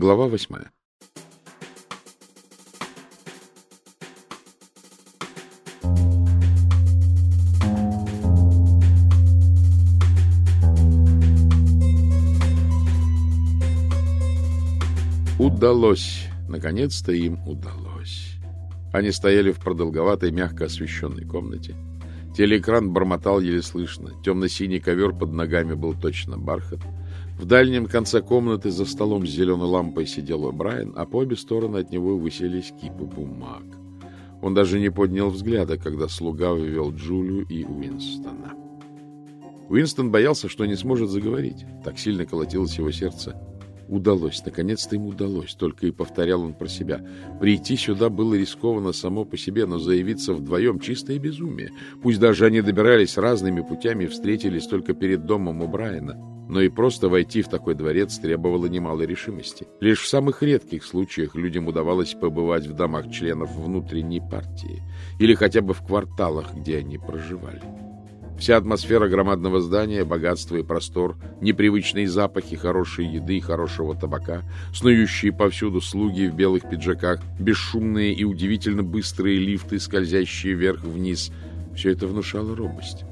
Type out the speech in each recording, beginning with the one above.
Глава восьмая. Удалось. Наконец-то им удалось. Они стояли в продолговатой, мягко освещенной комнате. Телеэкран бормотал еле слышно. Темно-синий ковер под ногами был точно бархат. В дальнем конце комнаты за столом с зеленой лампой сидел Брайан, а по обе стороны от него высились кипы бумаг. Он даже не поднял взгляда, когда слуга вывел Джулию и Уинстона. Уинстон боялся, что не сможет заговорить. Так сильно колотилось его сердце. Удалось, наконец-то ему удалось, только и повторял он про себя. Прийти сюда было рискованно само по себе, но заявиться вдвоем — чистое безумие. Пусть даже они добирались разными путями и встретились только перед домом у Брайана. Но и просто войти в такой дворец требовало немалой решимости. Лишь в самых редких случаях людям удавалось побывать в домах членов внутренней партии или хотя бы в кварталах, где они проживали. Вся атмосфера громадного здания, богатство и простор, непривычные запахи хорошей еды и хорошего табака, снующие повсюду слуги в белых пиджаках, бесшумные и удивительно быстрые лифты, скользящие вверх-вниз — все это внушало робость.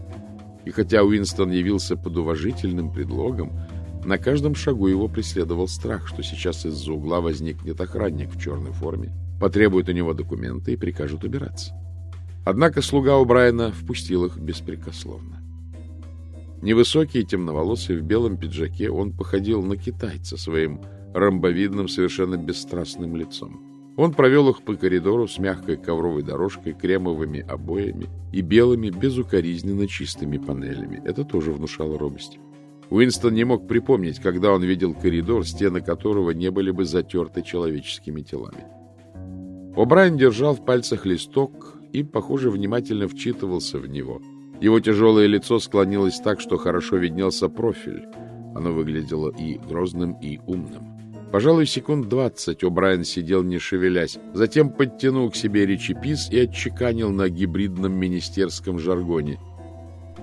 И хотя Уинстон явился под уважительным предлогом, на каждом шагу его преследовал страх, что сейчас из-за угла возникнет охранник в черной форме, потребует у него документы и прикажет убираться. Однако слуга у Брайана впустил их беспрекословно. Невысокий, темноволосый, в белом пиджаке, он походил на китайца своим ромбовидным, совершенно бесстрастным лицом. Он провел их по коридору с мягкой ковровой дорожкой, кремовыми обоями и белыми, безукоризненно чистыми панелями. Это тоже внушало робость. Уинстон не мог припомнить, когда он видел коридор, стены которого не были бы затерты человеческими телами. О'Брайен держал в пальцах листок, и, похоже, внимательно вчитывался в него. Его тяжелое лицо склонилось так, что хорошо виднелся профиль. Оно выглядело и грозным, и умным. Пожалуй, секунд двадцать О'Брайен сидел, не шевелясь, затем подтянул к себе речепис и отчеканил на гибридном министерском жаргоне.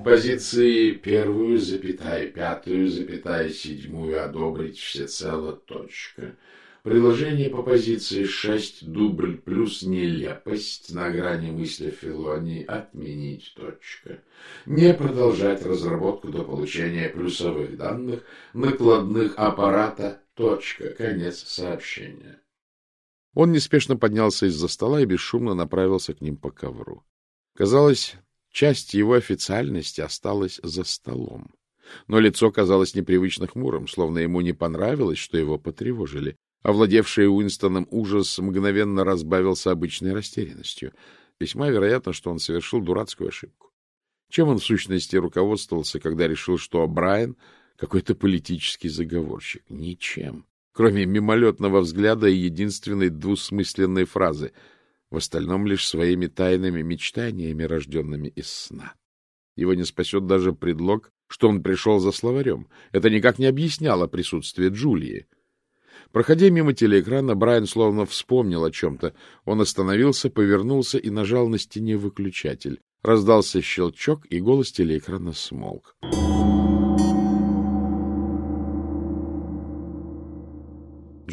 Позиции первую, запятая, пятую, запятая, седьмую одобрить всецело, точка. Приложение по позиции 6, дубль плюс нелепость на грани мысли Филонии отменить. Точка. Не продолжать разработку до получения плюсовых данных накладных аппарата. Точка. Конец сообщения. Он неспешно поднялся из-за стола и бесшумно направился к ним по ковру. Казалось, часть его официальности осталась за столом. Но лицо казалось непривычно хмурым, словно ему не понравилось, что его потревожили. Овладевший Уинстоном ужас мгновенно разбавился обычной растерянностью. Весьма вероятно, что он совершил дурацкую ошибку. Чем он в сущности руководствовался, когда решил, что Брайан какой-то политический заговорщик? Ничем. Кроме мимолетного взгляда и единственной двусмысленной фразы. В остальном лишь своими тайными мечтаниями, рожденными из сна. Его не спасет даже предлог, что он пришел за словарем. Это никак не объясняло присутствие Джулии. Проходя мимо телеэкрана, Брайан словно вспомнил о чем-то. Он остановился, повернулся и нажал на стене выключатель. Раздался щелчок, и голос телеэкрана смолк.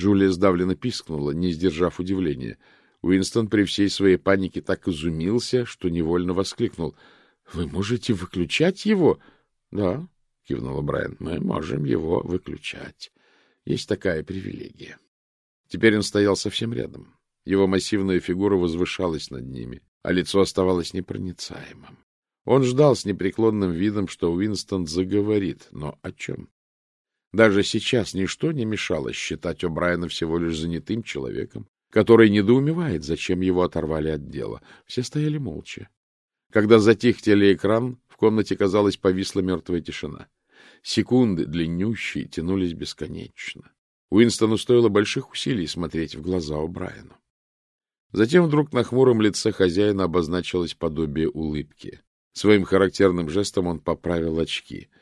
Джулия сдавленно пискнула, не сдержав удивления. Уинстон при всей своей панике так изумился, что невольно воскликнул. — Вы можете выключать его? — Да, — кивнула Брайан, — мы можем его выключать. Есть такая привилегия. Теперь он стоял совсем рядом. Его массивная фигура возвышалась над ними, а лицо оставалось непроницаемым. Он ждал с непреклонным видом, что Уинстон заговорит, но о чем? Даже сейчас ничто не мешало считать О'Брайена всего лишь занятым человеком, который недоумевает, зачем его оторвали от дела. Все стояли молча. Когда затих телеэкран, в комнате, казалось, повисла мертвая тишина. Секунды, длиннющие, тянулись бесконечно. Уинстону стоило больших усилий смотреть в глаза О'Брайену. Затем вдруг на хмуром лице хозяина обозначилось подобие улыбки. Своим характерным жестом он поправил очки. —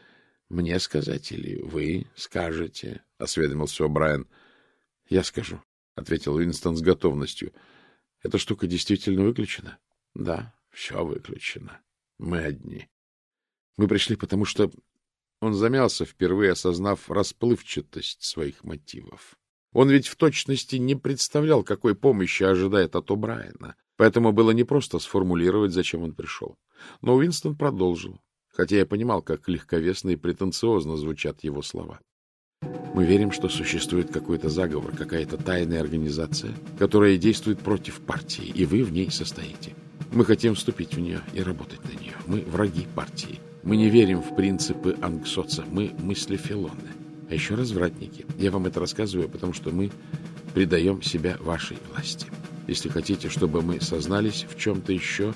Мне сказать или вы скажете? — осведомился О'Брайен. — Я скажу, — ответил Уинстон с готовностью. — Эта штука действительно выключена? — Да, все выключено. Мы одни. Мы пришли, потому что он замялся, впервые осознав расплывчатость своих мотивов. Он ведь в точности не представлял, какой помощи ожидает от О'Брайена, поэтому было непросто сформулировать, зачем он пришел. Но Уинстон продолжил, хотя я понимал, как легковесно и претенциозно звучат его слова. Мы верим, что существует какой-то заговор, какая-то тайная организация, которая действует против партии, и вы в ней состоите. Мы хотим вступить в нее и работать на нее. Мы враги партии. Мы не верим в принципы ангсоца. Мы мыслефилоны. А еще развратники. Я вам это рассказываю, потому что мы предаем себя вашей власти. Если хотите, чтобы мы сознались в чем-то еще,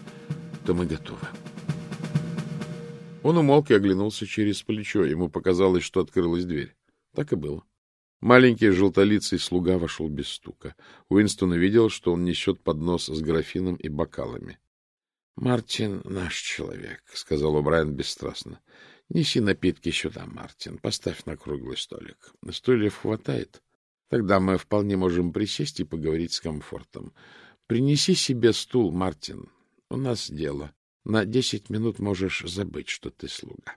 то мы готовы. Он умолк и оглянулся через плечо. Ему показалось, что открылась дверь. Так и было. Маленький желтолицый слуга вошел без стука. Уинстон увидел, что он несет поднос с графином и бокалами. — Мартин наш человек, — сказал О'Брайен бесстрастно. — Неси напитки сюда, Мартин. Поставь на круглый столик. Стульев хватает. Тогда мы вполне можем присесть и поговорить с комфортом. Принеси себе стул, Мартин. У нас дело. На десять минут можешь забыть, что ты слуга.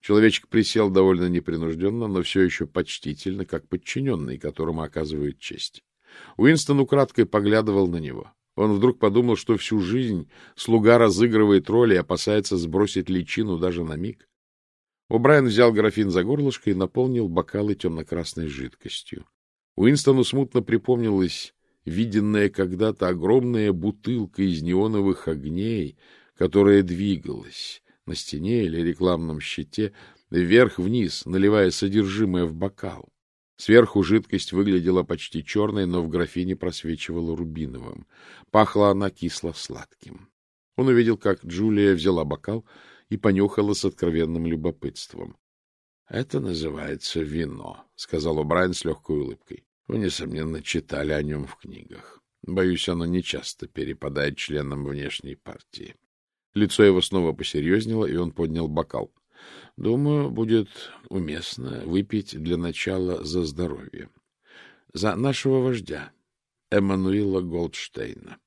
Человечек присел довольно непринужденно, но все еще почтительно, как подчиненный, которому оказывают честь. Уинстон украдкой поглядывал на него. Он вдруг подумал, что всю жизнь слуга разыгрывает роль и опасается сбросить личину даже на миг. О'Брайен взял графин за горлышко и наполнил бокалы темно-красной жидкостью. Уинстону смутно припомнилась виденная когда-то огромная бутылка из неоновых огней, которая двигалась на стене или рекламном щите вверх-вниз, наливая содержимое в бокал. Сверху жидкость выглядела почти черной, но в графине просвечивала рубиновым. Пахла она кисло-сладким. Он увидел, как Джулия взяла бокал и понюхала с откровенным любопытством. — Это называется вино, — сказал О'Брайен с легкой улыбкой. — Вы, несомненно, читали о нем в книгах. Боюсь, оно нечасто перепадает членам внешней партии. Лицо его снова посерьезнело, и он поднял бокал. Думаю, будет уместно выпить для начала за здоровье. За нашего вождя, Эммануила Голдштейна.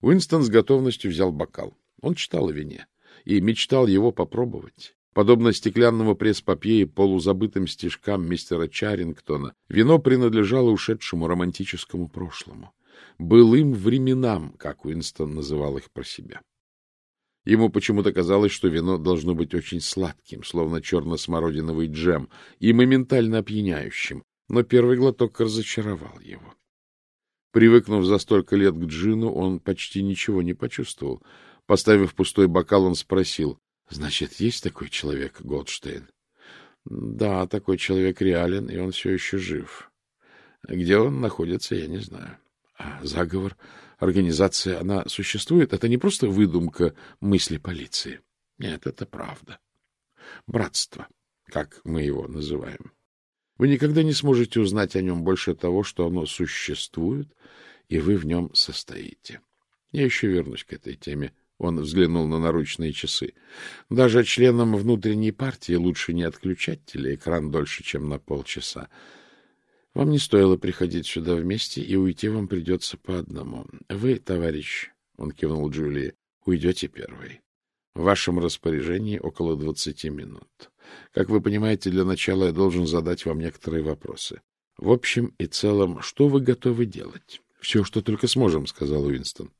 Уинстон с готовностью взял бокал. Он читал о вине и мечтал его попробовать. Подобно стеклянному пресс-папье и полузабытым стишкам мистера Чарингтона, вино принадлежало ушедшему романтическому прошлому. Былым временам, как Уинстон называл их про себя. Ему почему-то казалось, что вино должно быть очень сладким, словно черно-смородиновый джем, и моментально опьяняющим, но первый глоток разочаровал его. Привыкнув за столько лет к джину, он почти ничего не почувствовал. Поставив пустой бокал, он спросил, — Значит, есть такой человек, Голдштейн? — Да, такой человек реален, и он все еще жив. Где он находится, я не знаю. А заговор организация, она существует? Это не просто выдумка мысли полиции. Нет, это правда. Братство, как мы его называем. Вы никогда не сможете узнать о нем больше того, что оно существует, и вы в нем состоите. Я еще вернусь к этой теме. Он взглянул на наручные часы. Даже членам внутренней партии лучше не отключать телеэкран дольше, чем на полчаса. Вам не стоило приходить сюда вместе, и уйти вам придется по одному. Вы, товарищ, — он кивнул Джулии, — уйдете первый. В вашем распоряжении около двадцати минут. Как вы понимаете, для начала я должен задать вам некоторые вопросы. В общем и целом, что вы готовы делать? — Все, что только сможем, — сказал Уинстон.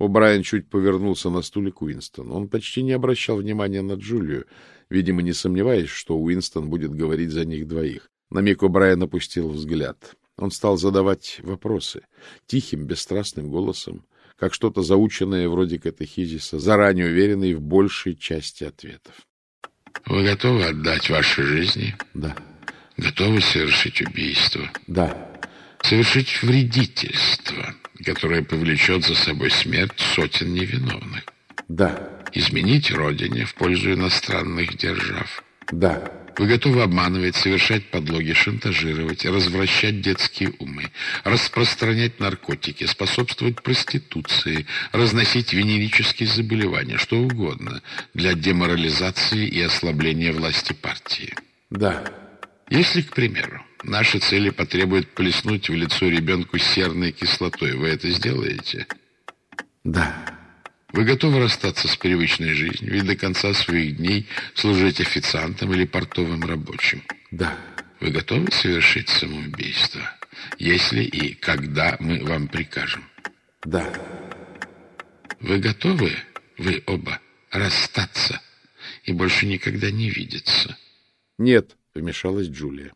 О'Брайен чуть повернулся на стуле к Уинстону. Он почти не обращал внимания на Джулию, видимо, не сомневаясь, что Уинстон будет говорить за них двоих. На миг О'Брайен опустил взгляд. Он стал задавать вопросы тихим, бесстрастным голосом, как что-то заученное вроде катехизиса, заранее уверенный в большей части ответов. — Вы готовы отдать ваши жизни? — Да. — Готовы совершить убийство? — Да. — Совершить вредительство, которое повлечет за собой смерть сотен невиновных? — Да. — Изменить родине в пользу иностранных держав? — Да. Вы готовы обманывать, совершать подлоги, шантажировать, развращать детские умы, распространять наркотики, способствовать проституции, разносить венерические заболевания, что угодно, для деморализации и ослабления власти партии. Да. Если, к примеру, наши цели потребуют плеснуть в лицо ребенку серной кислотой, вы это сделаете? Да. Вы готовы расстаться с привычной жизнью и до конца своих дней служить официантом или портовым рабочим? Да. Вы готовы совершить самоубийство? если и когда мы вам прикажем. Да. Вы готовы, вы оба, расстаться и больше никогда не видеться? Нет, вмешалась Джулия.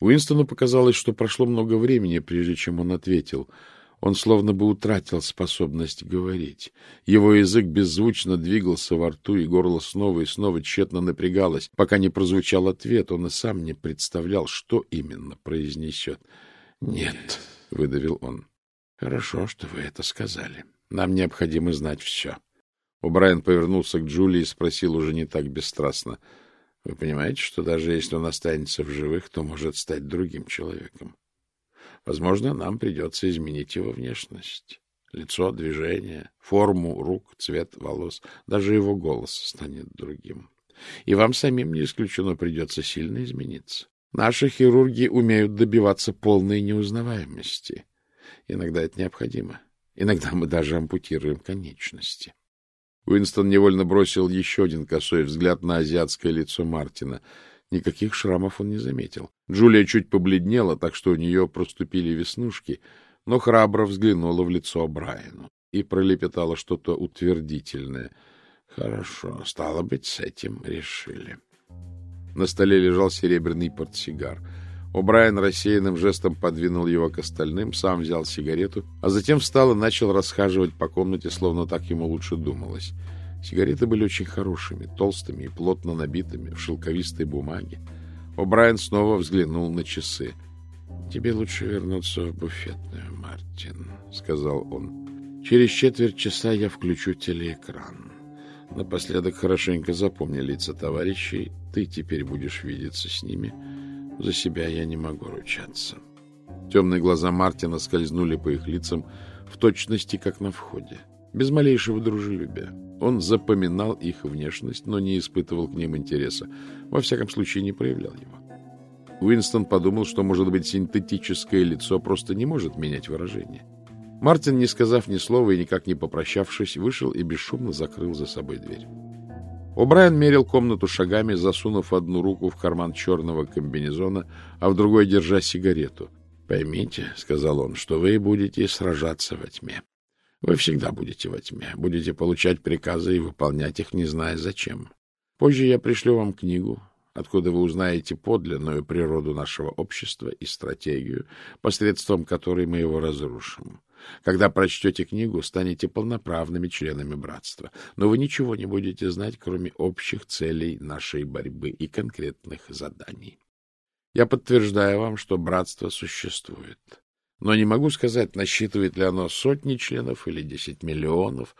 Уинстону показалось, что прошло много времени, прежде чем он ответил — он словно бы утратил способность говорить. Его язык беззвучно двигался во рту, и горло снова и снова тщетно напрягалось, пока не прозвучал ответ. Он и сам не представлял, что именно произнесет. — Нет, — выдавил он. — Хорошо, что вы это сказали. Нам необходимо знать все. Брайан повернулся к Джулии и спросил уже не так бесстрастно. — Вы понимаете, что даже если он останется в живых, то может стать другим человеком? Возможно, нам придется изменить его внешность. Лицо, движение, форму рук, цвет волос, даже его голос станет другим. И вам самим не исключено придется сильно измениться. Наши хирурги умеют добиваться полной неузнаваемости. Иногда это необходимо. Иногда мы даже ампутируем конечности. Уинстон невольно бросил еще один косой взгляд на азиатское лицо Мартина — Никаких шрамов он не заметил. Джулия чуть побледнела, так что у нее проступили веснушки, но храбро взглянула в лицо Брайану и пролепетала что-то утвердительное. Хорошо, стало быть, с этим решили. На столе лежал серебряный портсигар. О'Брайен рассеянным жестом подвинул его к остальным, сам взял сигарету, а затем встал и начал расхаживать по комнате, словно так ему лучше думалось. Сигареты были очень хорошими, толстыми и плотно набитыми в шелковистой бумаге. О'Брайен снова взглянул на часы. — Тебе лучше вернуться в буфетную, Мартин, — сказал он. — Через четверть часа я включу телеэкран. Напоследок хорошенько запомни лица товарищей. Ты теперь будешь видеться с ними. За себя я не могу ручаться. Темные глаза Мартина скользнули по их лицам в точности, как на входе, без малейшего дружелюбия. Он запоминал их внешность, но не испытывал к ним интереса. Во всяком случае, не проявлял его. Уинстон подумал, что, может быть, синтетическое лицо просто не может менять выражение. Мартин, не сказав ни слова и никак не попрощавшись, вышел и бесшумно закрыл за собой дверь. О'Брайен мерил комнату шагами, засунув одну руку в карман черного комбинезона, а в другой держа сигарету. — Поймите, — сказал он, — что вы будете сражаться во тьме. Вы всегда будете во тьме, будете получать приказы и выполнять их, не зная зачем. Позже я пришлю вам книгу, откуда вы узнаете подлинную природу нашего общества и стратегию, посредством которой мы его разрушим. Когда прочтете книгу, станете полноправными членами братства, но вы ничего не будете знать, кроме общих целей нашей борьбы и конкретных заданий. Я подтверждаю вам, что братство существует но не могу сказать, насчитывает ли оно сотни членов или десять миллионов.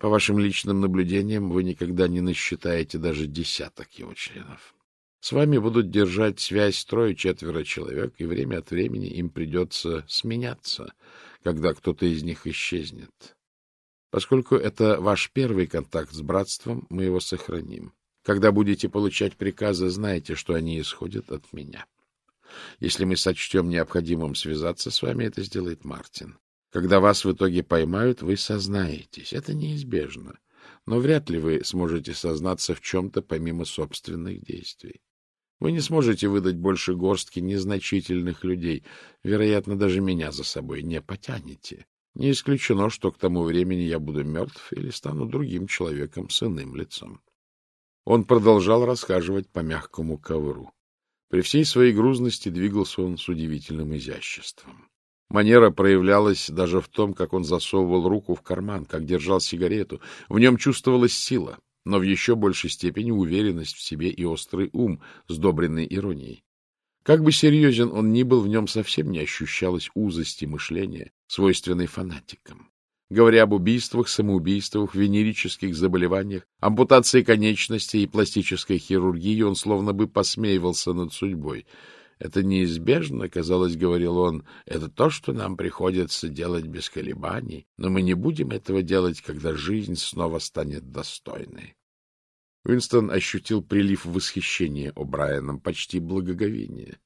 По вашим личным наблюдениям, вы никогда не насчитаете даже десяток его членов. С вами будут держать связь трое-четверо человек, и время от времени им придется сменяться, когда кто-то из них исчезнет. Поскольку это ваш первый контакт с братством, мы его сохраним. Когда будете получать приказы, знайте, что они исходят от меня. Если мы сочтем необходимым связаться с вами, это сделает Мартин. Когда вас в итоге поймают, вы сознаетесь. Это неизбежно. Но вряд ли вы сможете сознаться в чем-то помимо собственных действий. Вы не сможете выдать больше горстки незначительных людей. Вероятно, даже меня за собой не потянете. Не исключено, что к тому времени я буду мертв или стану другим человеком с иным лицом. Он продолжал расхаживать по мягкому ковру. При всей своей грузности двигался он с удивительным изяществом. Манера проявлялась даже в том, как он засовывал руку в карман, как держал сигарету. В нем чувствовалась сила, но в еще большей степени уверенность в себе и острый ум, сдобренный иронией. Как бы серьезен он ни был, в нем совсем не ощущалось узости мышления, свойственной фанатикам говоря об убийствах, самоубийствах, венерических заболеваниях, ампутации конечностей и пластической хирургии, он словно бы посмеивался над судьбой. Это неизбежно, казалось, говорил он, это то, что нам приходится делать без колебаний, но мы не будем этого делать, когда жизнь снова станет достойной. Уинстон ощутил прилив восхищения О'Брайеном, почти благоговения,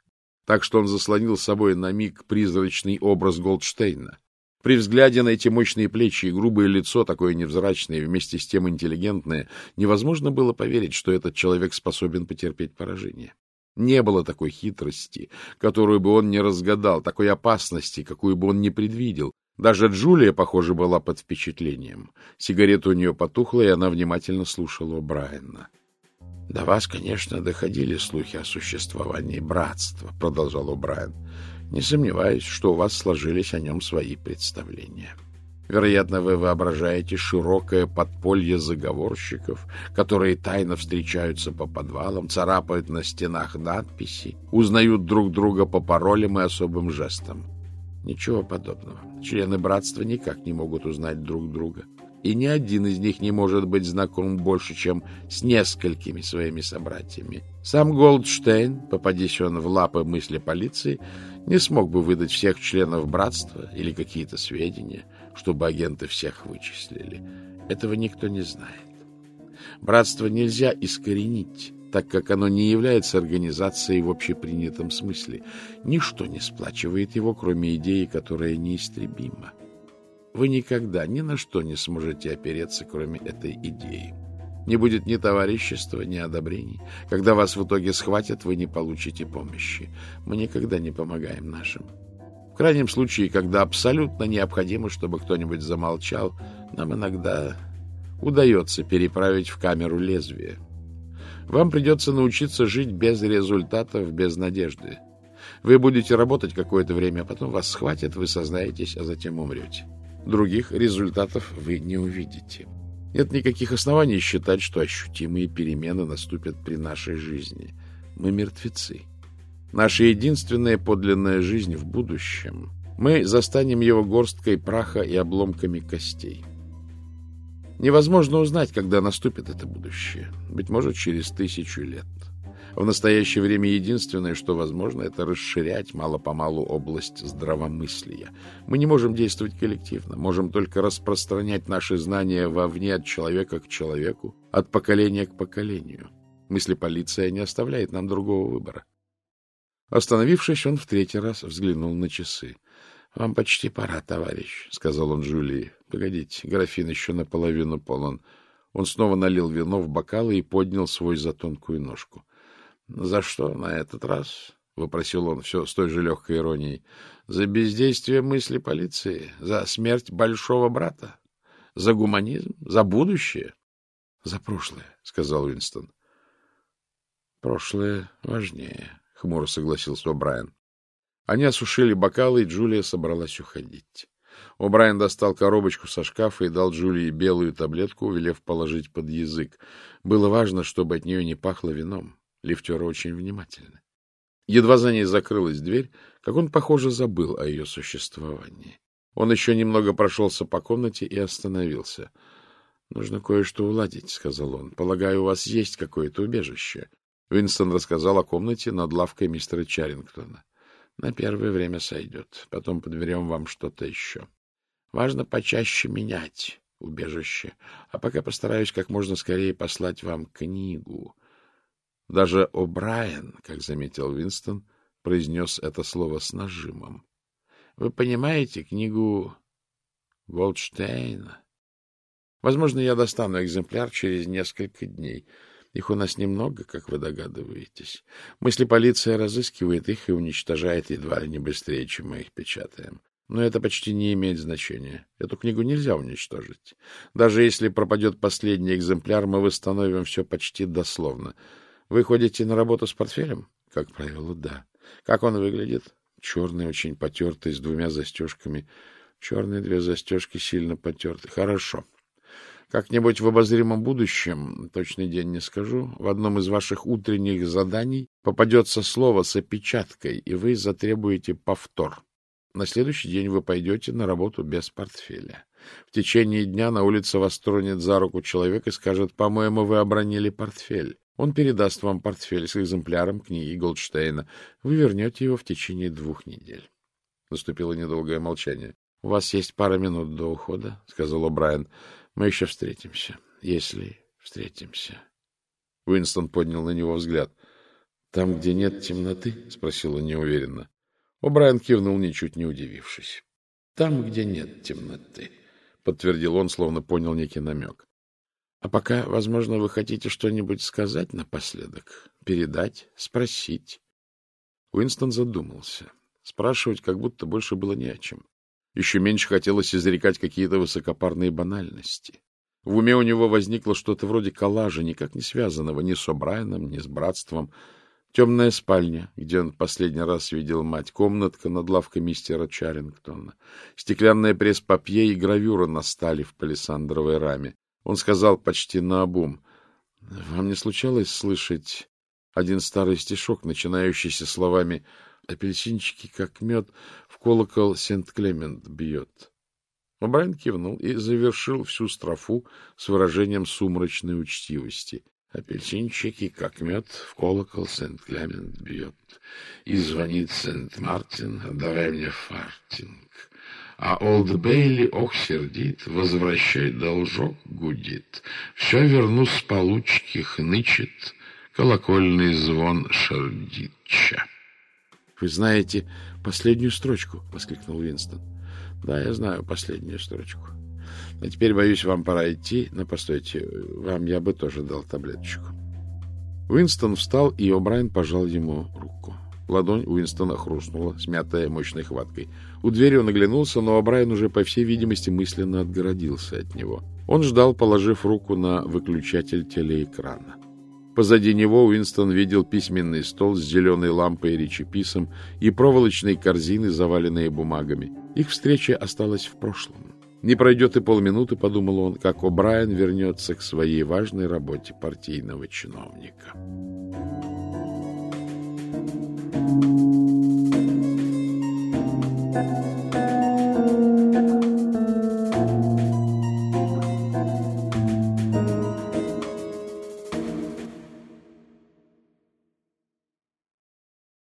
так что он заслонил собой на миг призрачный образ Голдштейна — при взгляде на эти мощные плечи и грубое лицо, такое невзрачное и вместе с тем интеллигентное, невозможно было поверить, что этот человек способен потерпеть поражение. Не было такой хитрости, которую бы он не разгадал, такой опасности, какую бы он не предвидел. Даже Джулия, похоже, была под впечатлением. Сигарета у нее потухла, и она внимательно слушала Брайана. — До вас, конечно, доходили слухи о существовании братства, — продолжал О'Брайен. — Не сомневаюсь, что у вас сложились о нем свои представления. Вероятно, вы воображаете широкое подполье заговорщиков, которые тайно встречаются по подвалам, царапают на стенах надписи, узнают друг друга по паролям и особым жестам. Ничего подобного. Члены братства никак не могут узнать друг друга. — и ни один из них не может быть знаком больше, чем с несколькими своими собратьями. Сам Голдштейн, попадись он в лапы мысли полиции, не смог бы выдать всех членов братства или какие-то сведения, чтобы агенты всех вычислили. Этого никто не знает. Братство нельзя искоренить, так как оно не является организацией в общепринятом смысле. Ничто не сплачивает его, кроме идеи, которая неистребима. Вы никогда ни на что не сможете опереться, кроме этой идеи. Не будет ни товарищества, ни одобрений. Когда вас в итоге схватят, вы не получите помощи. Мы никогда не помогаем нашим. В крайнем случае, когда абсолютно необходимо, чтобы кто-нибудь замолчал, нам иногда удается переправить в камеру лезвие. Вам придется научиться жить без результатов, без надежды. Вы будете работать какое-то время, а потом вас схватят, вы сознаетесь, а затем умрете. Других результатов вы не увидите. Нет никаких оснований считать, что ощутимые перемены наступят при нашей жизни. Мы мертвецы. Наша единственная подлинная жизнь в будущем. Мы застанем его горсткой праха и обломками костей. Невозможно узнать, когда наступит это будущее. Быть может, через тысячу лет. В настоящее время единственное, что возможно, это расширять мало-помалу область здравомыслия. Мы не можем действовать коллективно, можем только распространять наши знания вовне от человека к человеку, от поколения к поколению. Мысли полиция не оставляет нам другого выбора. Остановившись, он в третий раз взглянул на часы. — Вам почти пора, товарищ, — сказал он Жюлии. — Погодите, графин еще наполовину полон. Он снова налил вино в бокалы и поднял свой за тонкую ножку. — За что на этот раз? — вопросил он все с той же легкой иронией. — За бездействие мысли полиции? За смерть большого брата? За гуманизм? За будущее? — За прошлое, — сказал Уинстон. — Прошлое важнее, — хмуро согласился О'Брайен. Они осушили бокалы, и Джулия собралась уходить. О'Брайен достал коробочку со шкафа и дал Джулии белую таблетку, велев положить под язык. Было важно, чтобы от нее не пахло вином. Лифтеры очень внимательны. Едва за ней закрылась дверь, как он, похоже, забыл о ее существовании. Он еще немного прошелся по комнате и остановился. — Нужно кое-что уладить, — сказал он. — Полагаю, у вас есть какое-то убежище. Уинстон рассказал о комнате над лавкой мистера Чарингтона. — На первое время сойдет. Потом подберем вам что-то еще. Важно почаще менять убежище. А пока постараюсь как можно скорее послать вам книгу. Даже О'Брайен, как заметил Винстон, произнес это слово с нажимом. Вы понимаете книгу Голдштейна? Возможно, я достану экземпляр через несколько дней. Их у нас немного, как вы догадываетесь. Мысли полиция разыскивает их и уничтожает едва ли не быстрее, чем мы их печатаем. Но это почти не имеет значения. Эту книгу нельзя уничтожить. Даже если пропадет последний экземпляр, мы восстановим все почти дословно — вы ходите на работу с портфелем? Как правило, да. Как он выглядит? Черный, очень потертый, с двумя застежками. Черные две застежки сильно потерты. Хорошо. Как-нибудь в обозримом будущем, точный день не скажу, в одном из ваших утренних заданий попадется слово с опечаткой, и вы затребуете повтор. На следующий день вы пойдете на работу без портфеля. В течение дня на улице вас тронет за руку человек и скажет, по-моему, вы обронили портфель. Он передаст вам портфель с экземпляром книги Голдштейна. Вы вернете его в течение двух недель. Наступило недолгое молчание. — У вас есть пара минут до ухода, — сказал О'Брайен. — Мы еще встретимся, если встретимся. Уинстон поднял на него взгляд. — Там, где нет темноты? — спросил он неуверенно. О'Брайен кивнул, ничуть не удивившись. — Там, где нет темноты, — подтвердил он, словно понял некий намек. А пока, возможно, вы хотите что-нибудь сказать напоследок, передать, спросить. Уинстон задумался. Спрашивать как будто больше было не о чем. Еще меньше хотелось изрекать какие-то высокопарные банальности. В уме у него возникло что-то вроде коллажа, никак не связанного ни с О'Брайеном, ни с братством. Темная спальня, где он последний раз видел мать, комнатка над лавкой мистера Чарингтона, стеклянная пресс-папье и гравюра на стали в палисандровой раме. Он сказал почти наобум, — Вам не случалось слышать один старый стишок, начинающийся словами «Апельсинчики, как мед, в колокол Сент-Клемент бьет». Брайан кивнул и завершил всю строфу с выражением сумрачной учтивости. Апельсинчики, как мед, в колокол Сент-Клемент бьет. И звонит Сент-Мартин, давай мне фартинг. А Олд Бейли, ох, сердит, возвращай должок, гудит. Все верну с получки, хнычет, колокольный звон шардича. — Вы знаете последнюю строчку? — воскликнул Винстон. — Да, я знаю последнюю строчку. А теперь, боюсь, вам пора идти. Но постойте, вам я бы тоже дал таблеточку. Уинстон встал, и О'Брайен пожал ему руку. Ладонь Уинстона хрустнула, смятая мощной хваткой. У двери он оглянулся, но О'Брайен уже, по всей видимости, мысленно отгородился от него. Он ждал, положив руку на выключатель телеэкрана. Позади него Уинстон видел письменный стол с зеленой лампой и речеписом и проволочной корзины, заваленные бумагами. Их встреча осталась в прошлом. Не пройдет и полминуты, подумал он, как О'Брайен вернется к своей важной работе партийного чиновника. Música